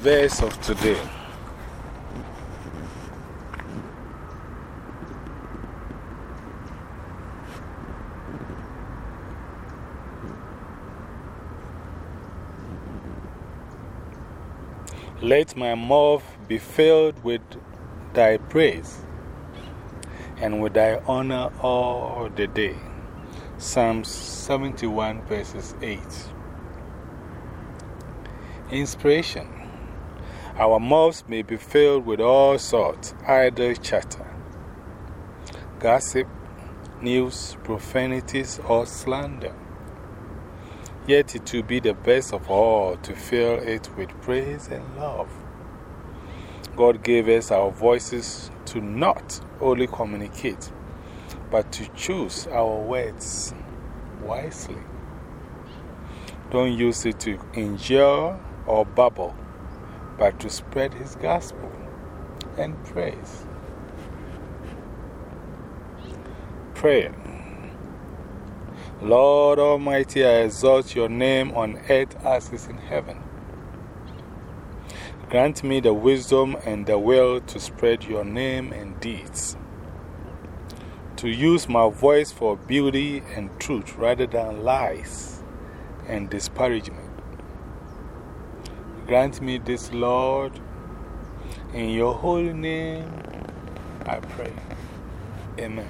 verse of today. Let my mouth be filled with thy praise and with thy honor all the day. Psalms 71, verses 8. Inspiration Our mouths may be filled with all sorts, idle chatter, gossip, news, profanities, or slander. Yet it will be the best of all to fill it with praise and love. God gave us our voices to not only communicate, but to choose our words wisely. Don't use it to injure or babble, but to spread His gospel and praise. Prayer. Lord Almighty, I exalt your name on earth as is in heaven. Grant me the wisdom and the will to spread your name and deeds, to use my voice for beauty and truth rather than lies and disparagement. Grant me this, Lord. In your holy name, I pray. Amen.